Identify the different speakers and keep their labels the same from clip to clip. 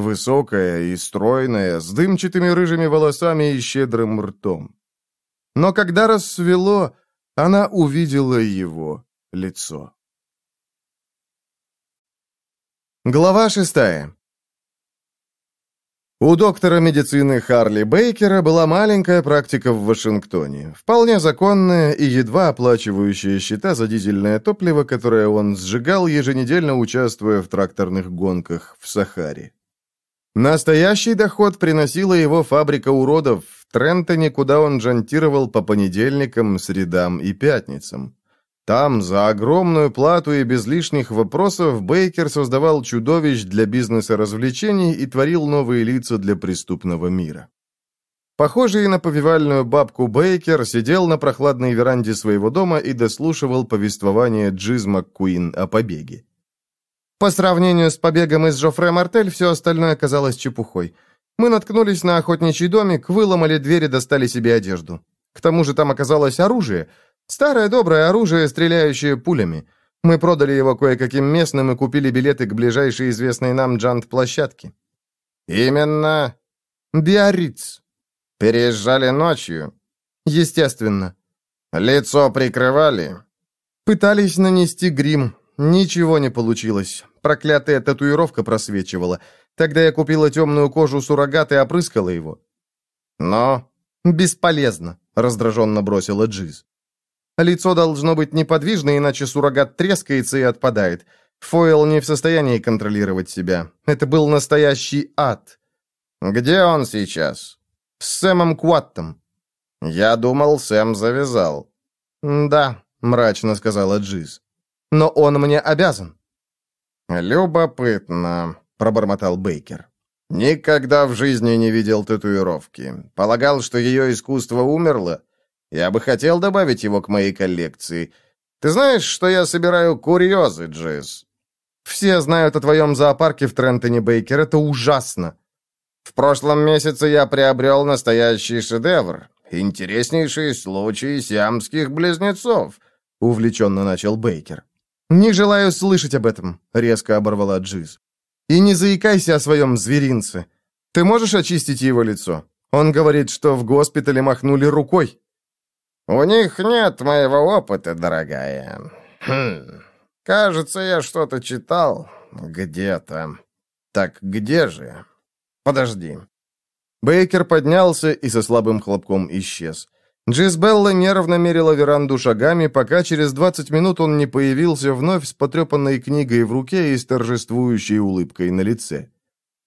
Speaker 1: Высокая и стройная, с дымчатыми рыжими волосами и щедрым ртом. Но когда рассвело, она увидела его лицо. Глава шестая. У доктора медицины Харли Бейкера была маленькая практика в Вашингтоне, вполне законная и едва оплачивающая счета за дизельное топливо, которое он сжигал, еженедельно участвуя в тракторных гонках в Сахаре. Настоящий доход приносила его фабрика уродов в Трентоне, куда он джантировал по понедельникам, средам и пятницам. Там, за огромную плату и без лишних вопросов, Бейкер создавал чудовищ для бизнеса развлечений и творил новые лица для преступного мира. Похожий на повивальную бабку Бейкер сидел на прохладной веранде своего дома и дослушивал повествование Джиз МакКуин о побеге. По сравнению с побегом из Жофре Мартель, все остальное оказалось чепухой. Мы наткнулись на охотничий домик, выломали дверь и достали себе одежду. К тому же там оказалось оружие — Старое доброе оружие, стреляющее пулями. Мы продали его кое-каким местным и купили билеты к ближайшей известной нам джант-площадке. Именно Биарриц. Переезжали ночью. Естественно. Лицо прикрывали. Пытались нанести грим. Ничего не получилось. Проклятая татуировка просвечивала. Тогда я купила темную кожу суррогат и опрыскала его. Но бесполезно, раздраженно бросила Джиз. Лицо должно быть неподвижно, иначе суррогат трескается и отпадает. Фойл не в состоянии контролировать себя. Это был настоящий ад. Где он сейчас? С Сэмом Куаттом. Я думал, Сэм завязал. Да, мрачно сказала Джиз. Но он мне обязан. Любопытно, пробормотал Бейкер. Никогда в жизни не видел татуировки. Полагал, что ее искусство умерло. Я бы хотел добавить его к моей коллекции. Ты знаешь, что я собираю курьезы, Джиз? Все знают о твоем зоопарке в Трентоне, Бейкер. Это ужасно. В прошлом месяце я приобрел настоящий шедевр. Интереснейший случай сиамских близнецов, увлеченно начал Бейкер. «Не желаю слышать об этом», — резко оборвала Джиз. «И не заикайся о своем зверинце. Ты можешь очистить его лицо? Он говорит, что в госпитале махнули рукой». «У них нет моего опыта, дорогая. Хм. Кажется, я что-то читал где-то. Так где же? Подожди». Бейкер поднялся и со слабым хлопком исчез. Джизбелла нервно мерила веранду шагами, пока через 20 минут он не появился вновь с потрепанной книгой в руке и с торжествующей улыбкой на лице.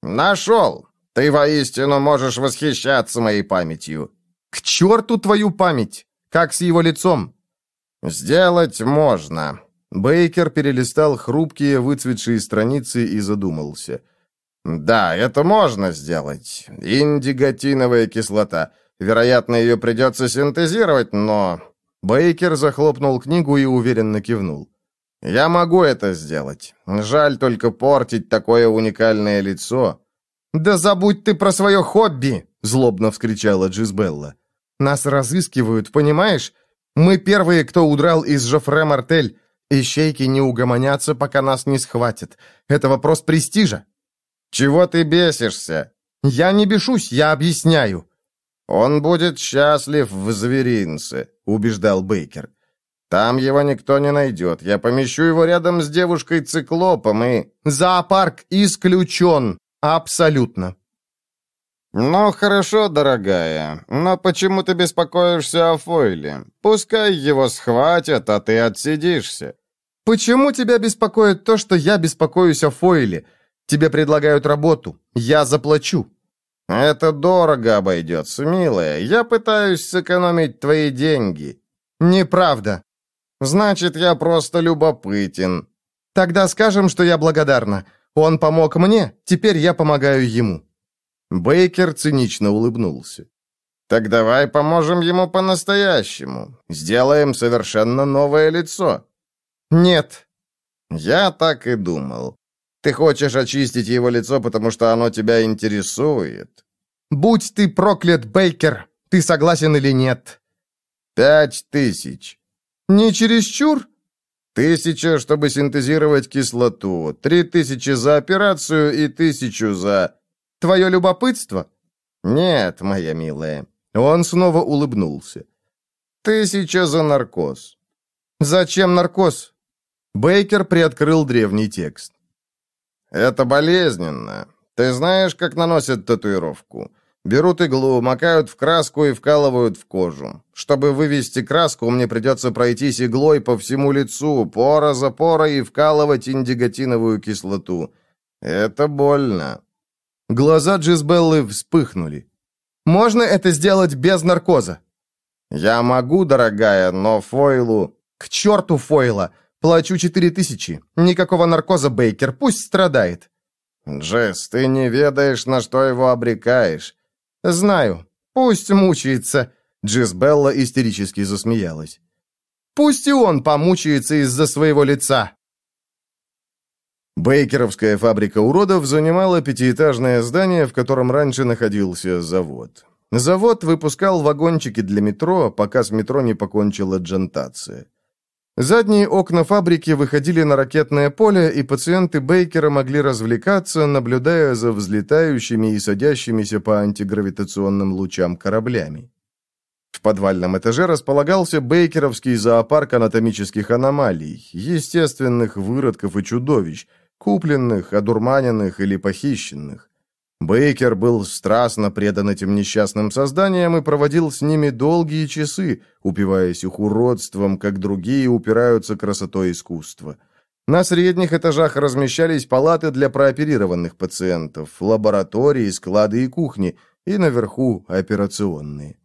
Speaker 1: «Нашел! Ты воистину можешь восхищаться моей памятью!» «К черту твою память!» Как с его лицом?» «Сделать можно». Бейкер перелистал хрупкие выцветшие страницы и задумался. «Да, это можно сделать. Индиготиновая кислота. Вероятно, ее придется синтезировать, но...» Бейкер захлопнул книгу и уверенно кивнул. «Я могу это сделать. Жаль только портить такое уникальное лицо». «Да забудь ты про свое хобби!» — злобно вскричала Джизбелла. Нас разыскивают, понимаешь? Мы первые, кто удрал из Жофре Мартель. Ищейки не угомонятся, пока нас не схватят. Это вопрос престижа». «Чего ты бесишься?» «Я не бешусь, я объясняю». «Он будет счастлив в зверинце», — убеждал Бейкер. «Там его никто не найдет. Я помещу его рядом с девушкой-циклопом и...» «Зоопарк исключен. Абсолютно». «Ну, хорошо, дорогая, но почему ты беспокоишься о Фойле? Пускай его схватят, а ты отсидишься». «Почему тебя беспокоит то, что я беспокоюсь о Фойле? Тебе предлагают работу. Я заплачу». «Это дорого обойдется, милая. Я пытаюсь сэкономить твои деньги». «Неправда». «Значит, я просто любопытен». «Тогда скажем, что я благодарна. Он помог мне, теперь я помогаю ему». Бейкер цинично улыбнулся. «Так давай поможем ему по-настоящему. Сделаем совершенно новое лицо». «Нет». «Я так и думал. Ты хочешь очистить его лицо, потому что оно тебя интересует». «Будь ты проклят, Бейкер! Ты согласен или нет?» «Пять тысяч». «Не чересчур?» «Тысяча, чтобы синтезировать кислоту, три тысячи за операцию и тысячу за...»
Speaker 2: твое любопытство?»
Speaker 1: «Нет, моя милая». Он снова улыбнулся. «Тысяча за наркоз».
Speaker 2: «Зачем наркоз?»
Speaker 1: Бейкер приоткрыл древний текст. «Это болезненно. Ты знаешь, как наносят татуировку? Берут иглу, макают в краску и вкалывают в кожу. Чтобы вывести краску, мне придется пройтись иглой по всему лицу, пора за порой и вкалывать индиготиновую кислоту. Это больно».
Speaker 2: Глаза Джизбеллы вспыхнули. «Можно это сделать без наркоза?»
Speaker 1: «Я могу, дорогая, но Фойлу...»
Speaker 2: «К черту Фойла! Плачу четыре тысячи. Никакого наркоза, Бейкер, пусть страдает».
Speaker 1: «Джесс, ты не ведаешь, на что его обрекаешь.
Speaker 2: «Знаю. Пусть мучается».
Speaker 1: Джизбелла истерически засмеялась.
Speaker 2: «Пусть и он помучается из-за своего лица».
Speaker 1: Бейкеровская фабрика уродов занимала пятиэтажное здание, в котором раньше находился завод. Завод выпускал вагончики для метро, пока с метро не покончила джентация. Задние окна фабрики выходили на ракетное поле, и пациенты Бейкера могли развлекаться, наблюдая за взлетающими и садящимися по антигравитационным лучам кораблями. В подвальном этаже располагался Бейкеровский зоопарк анатомических аномалий, естественных выродков и чудовищ, купленных, одурманенных или похищенных. Бейкер был страстно предан этим несчастным созданиям и проводил с ними долгие часы, упиваясь их уродством, как другие упираются красотой искусства. На средних этажах размещались палаты для прооперированных пациентов, лаборатории, склады и кухни, и наверху операционные.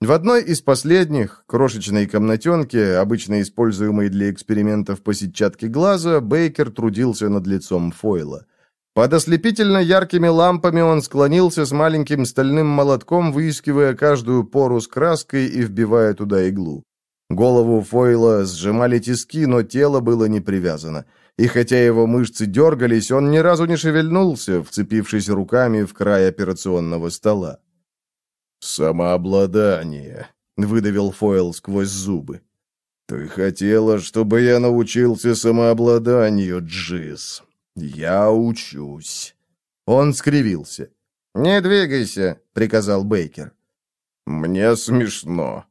Speaker 1: В одной из последних, крошечной комнатенке, обычно используемой для экспериментов по сетчатке глаза, Бейкер трудился над лицом Фойла. Под ослепительно яркими лампами он склонился с маленьким стальным молотком, выискивая каждую пору с краской и вбивая туда иглу. Голову Фойла сжимали тиски, но тело было не привязано. И хотя его мышцы дергались, он ни разу не шевельнулся, вцепившись руками в край операционного стола. «Самообладание», — выдавил Фойл сквозь зубы. «Ты хотела, чтобы я научился самообладанию, Джиз. «Я учусь». Он скривился. «Не двигайся», — приказал Бейкер.
Speaker 2: «Мне смешно».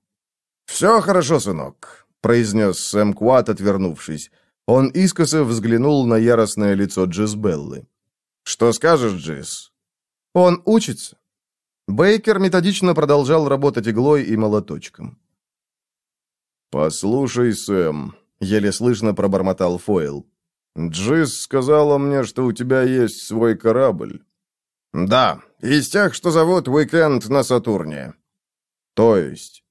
Speaker 1: «Все хорошо, сынок», — произнес Сэм Куат, отвернувшись. Он искоса взглянул на яростное лицо Джизбеллы. «Что скажешь, Джиз?»
Speaker 2: «Он учится».
Speaker 1: Бейкер методично продолжал работать иглой и молоточком.
Speaker 2: «Послушай, Сэм», — еле слышно пробормотал Фойл. «Джиз сказала мне, что у тебя есть свой корабль».
Speaker 1: «Да, из тех, что зовут «Уикенд на Сатурне».
Speaker 2: «То есть?»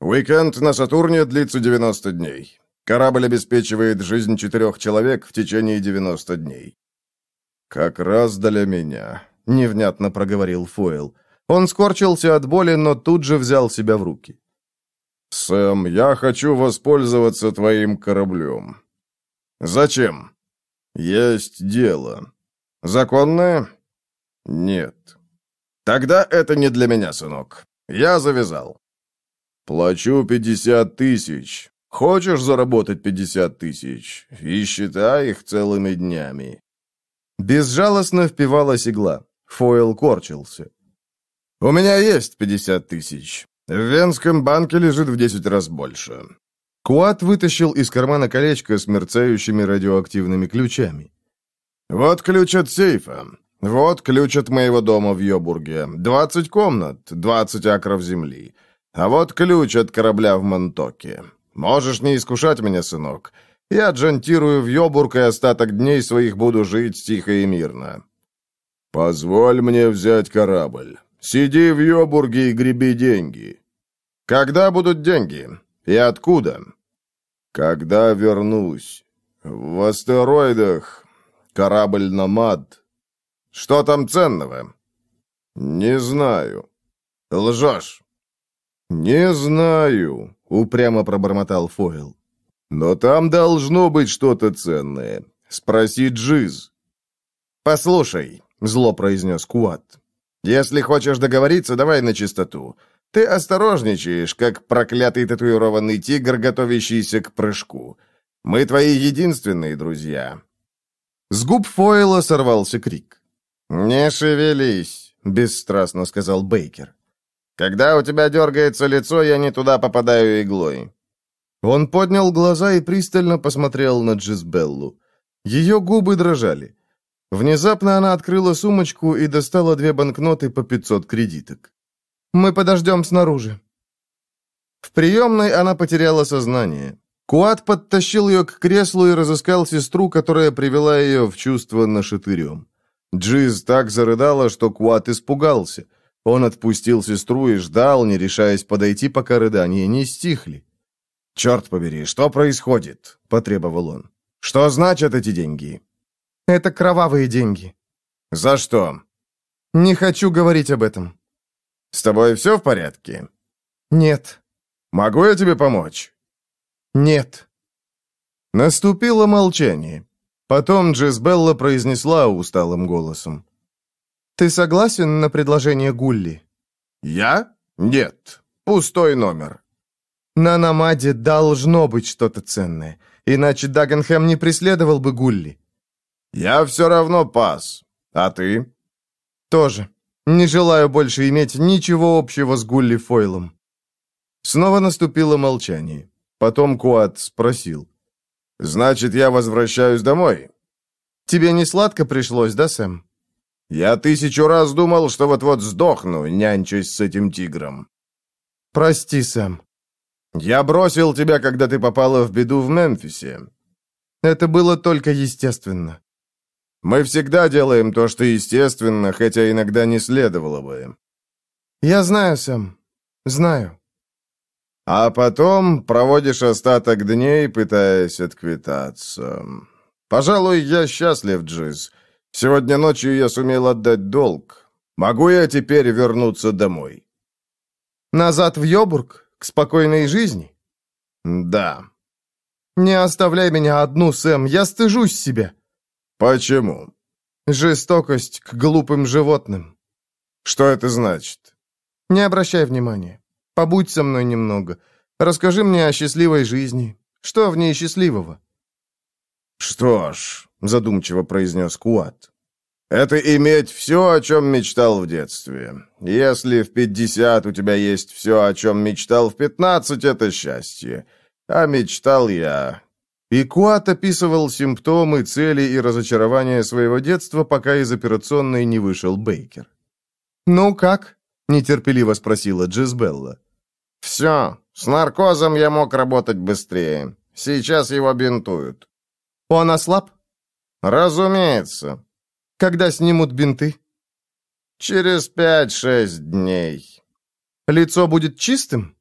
Speaker 1: «Уикенд на Сатурне длится 90 дней. Корабль обеспечивает жизнь четырех человек в течение 90 дней».
Speaker 2: «Как раз для меня», — невнятно проговорил Фойл.
Speaker 1: Он скорчился от боли, но тут же взял себя в руки.
Speaker 2: «Сэм, я хочу воспользоваться твоим кораблем».
Speaker 1: «Зачем?»
Speaker 2: «Есть дело».
Speaker 1: «Законное?»
Speaker 2: «Нет».
Speaker 1: «Тогда это не для меня, сынок. Я завязал».
Speaker 2: «Плачу пятьдесят тысяч. Хочешь заработать пятьдесят тысяч? И считай их целыми днями».
Speaker 1: Безжалостно впивалась игла. Фойл корчился. «У меня есть пятьдесят тысяч. В Венском банке лежит в десять раз больше. Куат вытащил из кармана колечко с мерцающими радиоактивными ключами. «Вот ключ от сейфа. Вот ключ от моего дома в Йобурге. Двадцать комнат, двадцать акров земли. А вот ключ от корабля в Монтоке. Можешь не искушать меня, сынок. Я джантирую в Йобург и остаток дней своих буду жить тихо и мирно».
Speaker 2: «Позволь мне взять корабль. Сиди в Йобурге и греби деньги».
Speaker 1: «Когда будут деньги?» «И откуда?»
Speaker 2: «Когда вернусь. В астероидах. Корабль «Намад».
Speaker 1: «Что там ценного?»
Speaker 2: «Не знаю».
Speaker 1: «Лжешь».
Speaker 2: «Не знаю», — упрямо пробормотал Фойл. «Но там должно быть что-то ценное. Спроси Джиз».
Speaker 1: «Послушай», — зло произнес Куат. «Если хочешь договориться, давай на чистоту. Ты осторожничаешь, как проклятый татуированный тигр, готовящийся к прыжку. Мы твои единственные друзья». С губ Фойла сорвался крик. «Не шевелись», — бесстрастно сказал Бейкер. «Когда у тебя дергается лицо, я не туда попадаю иглой».
Speaker 2: Он поднял глаза и пристально посмотрел на Джизбеллу. Ее губы дрожали. Внезапно она открыла сумочку и достала две банкноты по 500 кредиток. «Мы подождем снаружи». В приемной она потеряла сознание. Куат подтащил ее к креслу и разыскал сестру, которая привела ее в чувство нашатырем. Джиз так зарыдала, что Куат испугался. Он отпустил сестру и ждал, не решаясь подойти, пока рыдания не стихли.
Speaker 1: «Черт побери, что происходит?» – потребовал он. «Что значат эти деньги?»
Speaker 2: «Это кровавые деньги».
Speaker 1: «За что?»
Speaker 2: «Не хочу говорить об этом».
Speaker 1: «С тобой все в порядке?»
Speaker 2: «Нет».
Speaker 1: «Могу я тебе помочь?»
Speaker 2: «Нет».
Speaker 1: Наступило молчание. Потом Джезбелла произнесла усталым голосом.
Speaker 2: «Ты согласен на предложение Гулли?»
Speaker 1: «Я? Нет. Пустой номер».
Speaker 2: «На Намаде должно быть что-то ценное, иначе Дагенхэм не преследовал бы Гулли».
Speaker 1: «Я все равно пас. А ты?»
Speaker 2: «Тоже. Не желаю больше иметь ничего общего с Гулли Фойлом».
Speaker 1: Снова наступило молчание. Потом Куат спросил. «Значит, я возвращаюсь домой?»
Speaker 2: «Тебе не сладко пришлось, да, Сэм?»
Speaker 1: «Я тысячу раз думал, что вот-вот сдохну, нянчусь с этим тигром».
Speaker 2: «Прости, Сэм».
Speaker 1: «Я бросил тебя, когда ты попала в беду в Мемфисе».
Speaker 2: «Это было только естественно».
Speaker 1: «Мы всегда делаем то, что естественно, хотя иногда не следовало бы».
Speaker 2: «Я знаю, Сэм, знаю».
Speaker 1: А потом проводишь остаток дней, пытаясь отквитаться. Пожалуй, я счастлив, Джиз. Сегодня ночью я сумел отдать долг. Могу я теперь вернуться домой?
Speaker 2: Назад в Йобург? К спокойной жизни?
Speaker 1: Да.
Speaker 2: Не оставляй меня одну, Сэм, я стыжусь себя.
Speaker 1: Почему?
Speaker 2: Жестокость к глупым животным.
Speaker 1: Что это значит?
Speaker 2: Не обращай внимания. Побудь со мной немного. Расскажи мне о счастливой жизни. Что в ней счастливого?»
Speaker 1: «Что ж», — задумчиво произнес Куат, — «это иметь все, о чем мечтал в детстве. Если в пятьдесят у тебя есть все, о чем мечтал в пятнадцать, это счастье. А мечтал я...»
Speaker 2: И Куат описывал симптомы, цели и разочарования своего детства, пока из операционной не вышел Бейкер. «Ну как?» — нетерпеливо спросила Джизбелла.
Speaker 1: «Все. С наркозом я мог работать быстрее. Сейчас его бинтуют».
Speaker 2: «Он ослаб?»
Speaker 1: «Разумеется».
Speaker 2: «Когда снимут бинты?»
Speaker 1: «Через пять-шесть дней».
Speaker 2: «Лицо будет чистым?»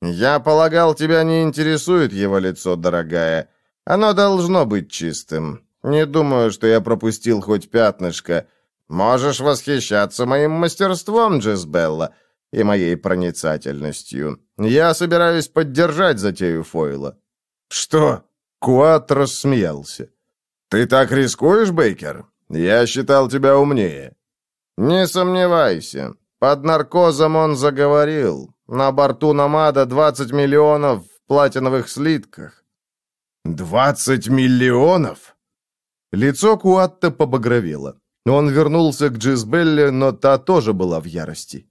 Speaker 1: «Я полагал, тебя не интересует его лицо, дорогая. Оно должно быть чистым. Не думаю, что я пропустил хоть пятнышко. Можешь восхищаться моим мастерством, Джизбелла и моей проницательностью. Я собираюсь поддержать затею Фойла».
Speaker 2: «Что?»
Speaker 1: Куат рассмеялся. «Ты так рискуешь, Бейкер? Я считал тебя умнее». «Не сомневайся. Под наркозом он заговорил. На борту Намада 20 миллионов в платиновых слитках».
Speaker 2: «Двадцать миллионов?»
Speaker 1: Лицо Куатта побагровело. Он вернулся к Джизбелле, но та тоже была в ярости.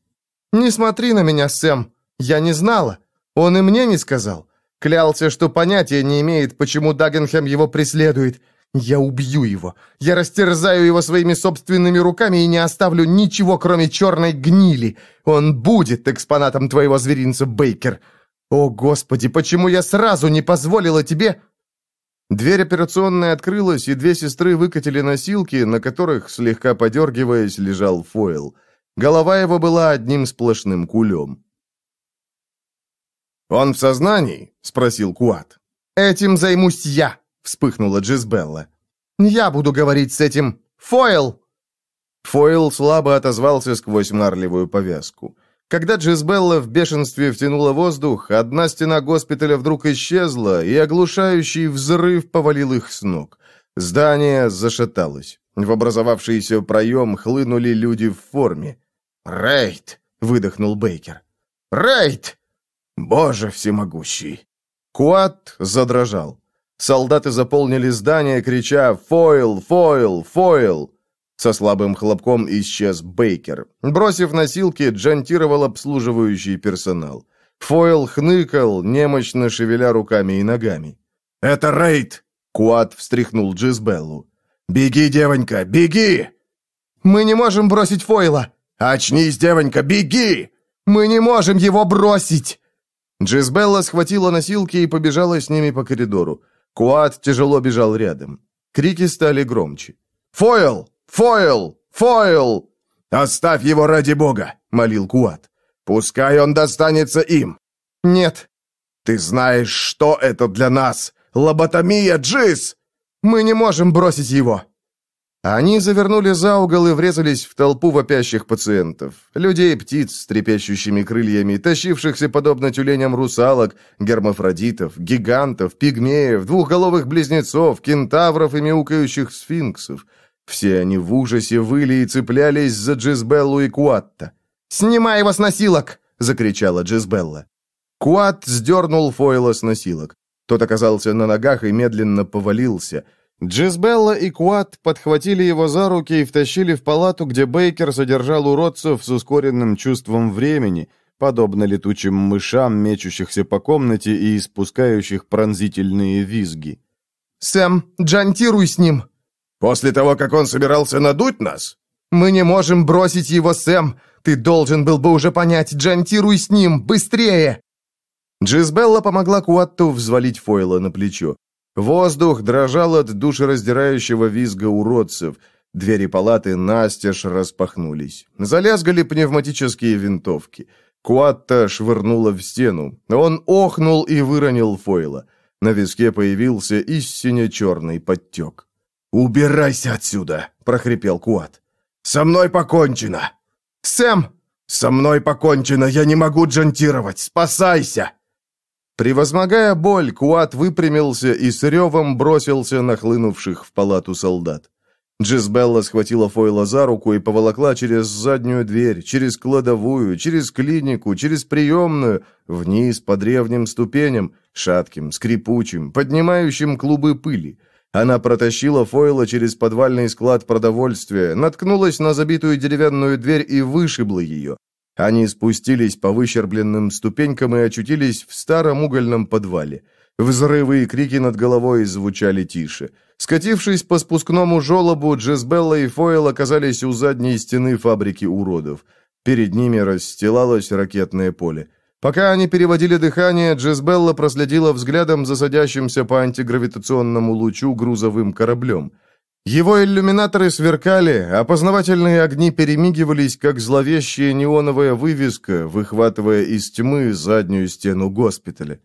Speaker 2: «Не смотри на меня, Сэм. Я не знала. Он и мне не сказал. Клялся, что понятия не имеет, почему Дагенхэм его преследует. Я убью его. Я растерзаю его своими собственными руками и не оставлю ничего, кроме черной гнили. Он будет экспонатом твоего зверинца, Бейкер. О, Господи, почему я сразу не позволила тебе...»
Speaker 1: Дверь операционной открылась, и две сестры выкатили носилки, на которых, слегка подергиваясь, лежал фойл – Голова его была одним сплошным кулем.
Speaker 2: «Он в сознании?» — спросил Куат. «Этим займусь я!» — вспыхнула Джизбелла. «Я буду говорить с этим... Фойл!»
Speaker 1: Фойл слабо отозвался сквозь марлевую повязку. Когда Джизбелла в бешенстве втянула воздух, одна стена госпиталя вдруг исчезла, и оглушающий взрыв повалил их с ног. Здание зашаталось. В образовавшийся проем хлынули люди в форме.
Speaker 2: «Рейд!» — выдохнул Бейкер. «Рейд!» «Боже всемогущий!»
Speaker 1: Куат задрожал. Солдаты заполнили здание, крича «Фойл! Фойл! Фойл!»
Speaker 2: Со слабым хлопком исчез Бейкер. Бросив носилки, джантировал обслуживающий персонал. Фойл хныкал, немощно шевеля руками и ногами.
Speaker 1: «Это рейд!» — Куат встряхнул Джизбеллу. «Беги, девонька, беги!»
Speaker 2: «Мы не можем бросить Фойла!»
Speaker 1: «Очнись, девонька, беги!»
Speaker 2: «Мы не можем его бросить!» Джизбелла схватила носилки и побежала с ними по коридору. Куат тяжело бежал рядом. Крики стали громче.
Speaker 1: «Фойл! Фойл! Фойл!» «Оставь его ради бога!» — молил Куат. «Пускай он достанется им!»
Speaker 2: «Нет!»
Speaker 1: «Ты знаешь, что это для нас! Лоботомия, Джиз!»
Speaker 2: «Мы не можем бросить его!» Они завернули за угол и врезались в толпу вопящих пациентов. Людей и птиц с трепещущими крыльями, тащившихся подобно тюленям русалок, гермафродитов, гигантов, пигмеев, двухголовых близнецов, кентавров и мяукающих сфинксов. Все они в ужасе выли и цеплялись за Джизбеллу и Куатта. «Снимай его с носилок!» — закричала Джизбелла. Куат сдернул Фойла с носилок. Тот оказался на ногах и медленно повалился — Джизбелла и Куат подхватили его за руки и втащили в палату, где Бейкер содержал уродцев с ускоренным чувством времени, подобно летучим мышам, мечущихся по комнате и испускающих пронзительные визги. «Сэм, джантируй с ним!»
Speaker 1: «После того, как он собирался надуть нас?»
Speaker 2: «Мы не можем бросить его, Сэм! Ты должен был бы уже понять, джантируй с ним! Быстрее!» Джизбелла помогла Куатту взвалить Фойла на плечо. Воздух дрожал от душераздирающего визга уродцев. Двери палаты настежь распахнулись. Залязгали пневматические винтовки. Куатта швырнула в стену. Он охнул и выронил Фойла. На виске появился истинно черный подтек.
Speaker 1: «Убирайся отсюда!» — прохрипел Куат. «Со мной покончено!»
Speaker 2: «Сэм!»
Speaker 1: «Со мной покончено! Я не могу джантировать! Спасайся!»
Speaker 2: Превозмогая боль, Куат выпрямился и с ревом бросился на хлынувших в палату солдат. Джизбелла схватила Фойла за руку и поволокла через заднюю дверь, через кладовую, через клинику, через приемную, вниз по древним ступеням, шатким, скрипучим, поднимающим клубы пыли. Она протащила Фойла через подвальный склад продовольствия, наткнулась на забитую деревянную дверь и вышибла ее. Они спустились по выщербленным ступенькам и очутились в старом угольном подвале. Взрывы и крики над головой звучали тише. Скатившись по спускному желобу, Джезбелла и Фойл оказались у задней стены фабрики уродов. Перед ними расстилалось ракетное поле. Пока они переводили дыхание, Джезбелла проследила взглядом за садящимся по антигравитационному лучу грузовым кораблем – его иллюминаторы сверкали, опознавательные огни перемигивались, как зловещая неоновая вывеска, выхватывая из тьмы заднюю стену госпиталя.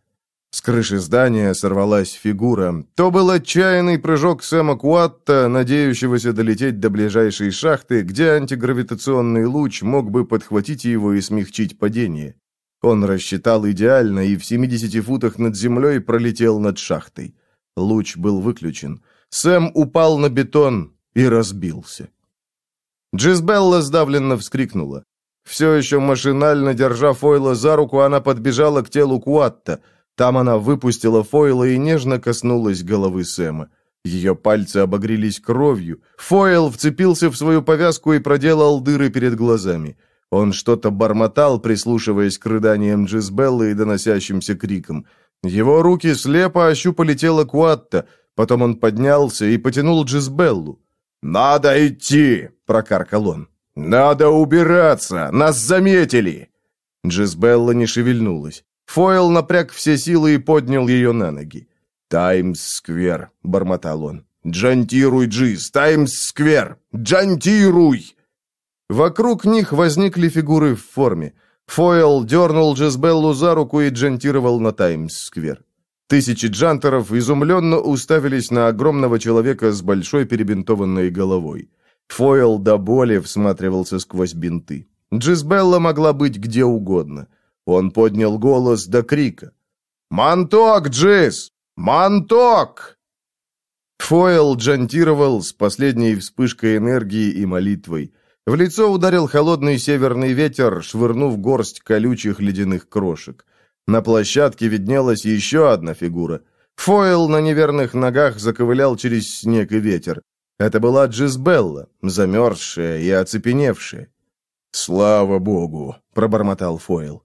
Speaker 2: С крыши здания сорвалась фигура. То был отчаянный прыжок Сэма Куатта, надеющегося долететь до ближайшей шахты, где антигравитационный луч мог бы подхватить его и смягчить падение. Он рассчитал идеально и в 70 футах над землей пролетел над шахтой. Луч был выключен. Сэм упал на бетон и разбился. Джизбелла сдавленно вскрикнула. Все еще машинально держа Фойла за руку, она подбежала к телу Куатта. Там она выпустила Фойла и нежно коснулась головы Сэма. Ее пальцы обогрелись кровью. Фойл вцепился в свою повязку и проделал дыры перед глазами. Он что-то бормотал, прислушиваясь к рыданиям Джизбеллы и доносящимся крикам. Его руки слепо ощупали тело Куатта — Потом он поднялся и потянул Джизбеллу.
Speaker 1: «Надо идти!» — прокаркал он. «Надо убираться! Нас заметили!»
Speaker 2: Джизбелла не шевельнулась. Фойл напряг все силы и поднял ее на ноги.
Speaker 1: «Таймс-сквер», — бормотал он. «Джантируй, Джиз! Таймс-сквер! Джантируй!»
Speaker 2: Вокруг них возникли фигуры в форме. Фойл дернул Джизбеллу за руку и джантировал на Таймс-сквер. Тысячи джантеров изумленно уставились на огромного человека с большой перебинтованной головой. Фойл до боли всматривался сквозь бинты. Джизбелла могла быть где угодно. Он поднял голос до крика. «Манток, Джиз! Манток!» Фойл джантировал с последней вспышкой энергии и молитвой. В лицо ударил холодный северный ветер, швырнув горсть колючих ледяных крошек. На площадке виднелась еще одна фигура. Фойл на неверных ногах заковылял через снег и ветер. Это была Джизбелла, замерзшая и оцепеневшая. «Слава богу!» — пробормотал Фойл.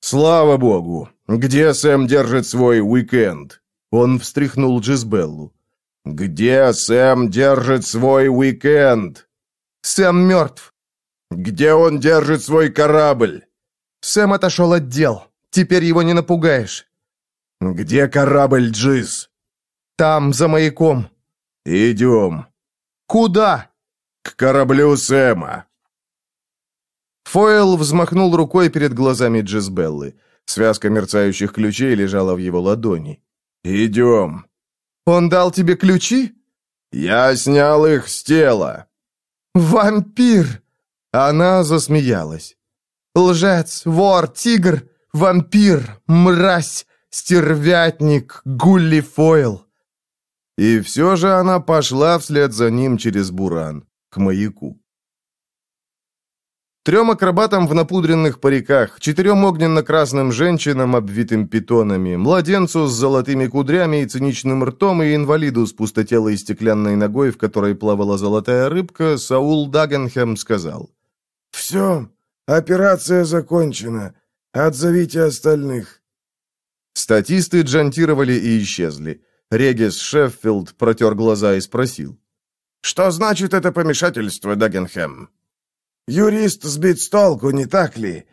Speaker 2: «Слава богу! Где Сэм держит свой уикенд?» Он встряхнул Джизбеллу. «Где Сэм держит свой уикенд?»
Speaker 3: «Сэм мертв».
Speaker 2: «Где он держит свой корабль?»
Speaker 3: «Сэм отошел от дел. Теперь его не напугаешь».
Speaker 2: «Где корабль, Джиз?»
Speaker 3: «Там, за маяком».
Speaker 2: «Идем».
Speaker 3: «Куда?»
Speaker 2: «К кораблю Сэма».
Speaker 3: Фойл взмахнул рукой перед глазами Джизбеллы. Связка мерцающих ключей лежала в его ладони.
Speaker 2: «Идем».
Speaker 3: «Он дал тебе ключи?»
Speaker 2: «Я снял их с тела».
Speaker 3: «Вампир!» Она засмеялась. «Лжец, вор, тигр, вампир, мразь, стервятник, гулли фойл!»
Speaker 2: И все же она пошла вслед за ним через буран, к маяку. Трем акробатам в напудренных париках, четырем огненно-красным женщинам, обвитым питонами, младенцу с золотыми кудрями и циничным ртом и инвалиду с пустотелой стеклянной ногой, в которой плавала золотая рыбка, Саул Дагенхэм сказал.
Speaker 4: «Все, операция закончена. Отзовите остальных».
Speaker 2: Статисты джантировали и исчезли. Регис Шеффилд протер глаза и спросил.
Speaker 1: «Что значит это помешательство, Дагенхэм?»
Speaker 4: Юрист сбит с толку, не так ли?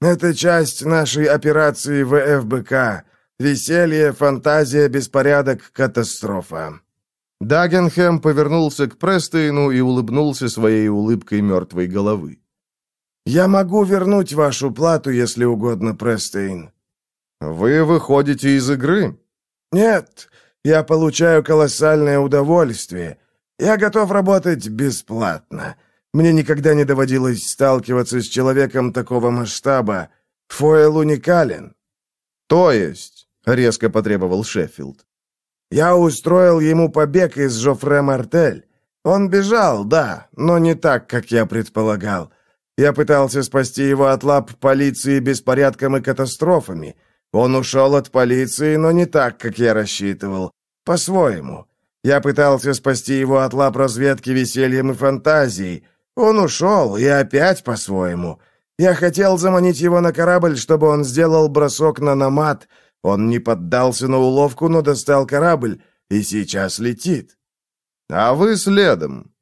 Speaker 4: Это часть нашей операции ВФБК. Веселье, фантазия, беспорядок, катастрофа».
Speaker 2: Дагенхэм повернулся к Престейну и улыбнулся своей улыбкой мертвой головы.
Speaker 4: «Я могу вернуть вашу плату, если угодно, Престейн».
Speaker 2: «Вы выходите из игры?»
Speaker 4: «Нет, я получаю колоссальное удовольствие. Я готов работать бесплатно. Мне никогда не доводилось сталкиваться с человеком такого масштаба. Фойл уникален».
Speaker 2: «То есть?» — резко потребовал Шеффилд.
Speaker 4: «Я устроил ему побег из Жофре Мартель. Он бежал, да, но не так, как я предполагал. Я пытался спасти его от лап полиции беспорядком и катастрофами. Он ушел от полиции, но не так, как я рассчитывал. По-своему. Я пытался спасти его от лап разведки весельем и фантазией. Он ушел, и опять по-своему. Я хотел заманить его на корабль, чтобы он сделал бросок на намат. Он не поддался на уловку, но достал корабль, и сейчас летит.
Speaker 2: А вы следом.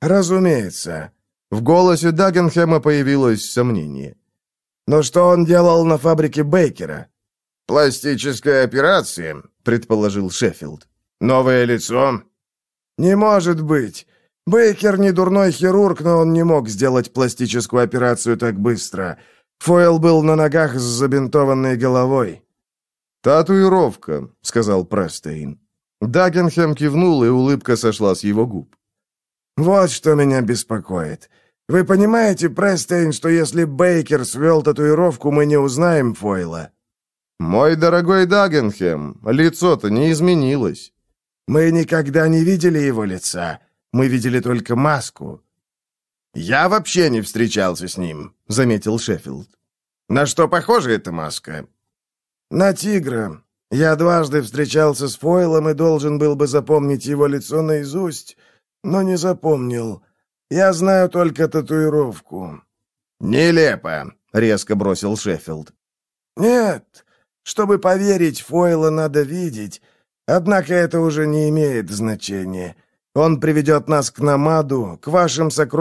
Speaker 4: Разумеется.
Speaker 2: В голосе Дагенхэма появилось сомнение.
Speaker 4: Но что он делал на фабрике Бейкера?
Speaker 1: «Пластическая операция», — предположил Шеффилд. «Новое лицо?»
Speaker 4: «Не может быть. Бейкер не дурной хирург, но он не мог сделать пластическую операцию так быстро. Фойл был на ногах с забинтованной головой.
Speaker 2: «Татуировка», — сказал Престейн. Дагенхэм кивнул, и улыбка сошла с его губ.
Speaker 4: «Вот что меня беспокоит. Вы понимаете, Престейн, что если Бейкер свел татуировку, мы не узнаем Фойла?»
Speaker 2: «Мой дорогой Дагенхэм, лицо-то не изменилось».
Speaker 4: «Мы никогда не видели его лица. Мы видели только маску».
Speaker 1: «Я вообще не встречался с ним», — заметил Шеффилд. «На что похожа эта маска?»
Speaker 4: «На тигра. Я дважды встречался с Фойлом и должен был бы запомнить его лицо наизусть, но не запомнил. Я знаю только татуировку».
Speaker 1: «Нелепо», — резко бросил Шеффилд.
Speaker 4: «Нет, чтобы поверить, Фойла надо видеть, однако это уже не имеет значения». Он приведет нас к Намаду, к вашим сокровищам,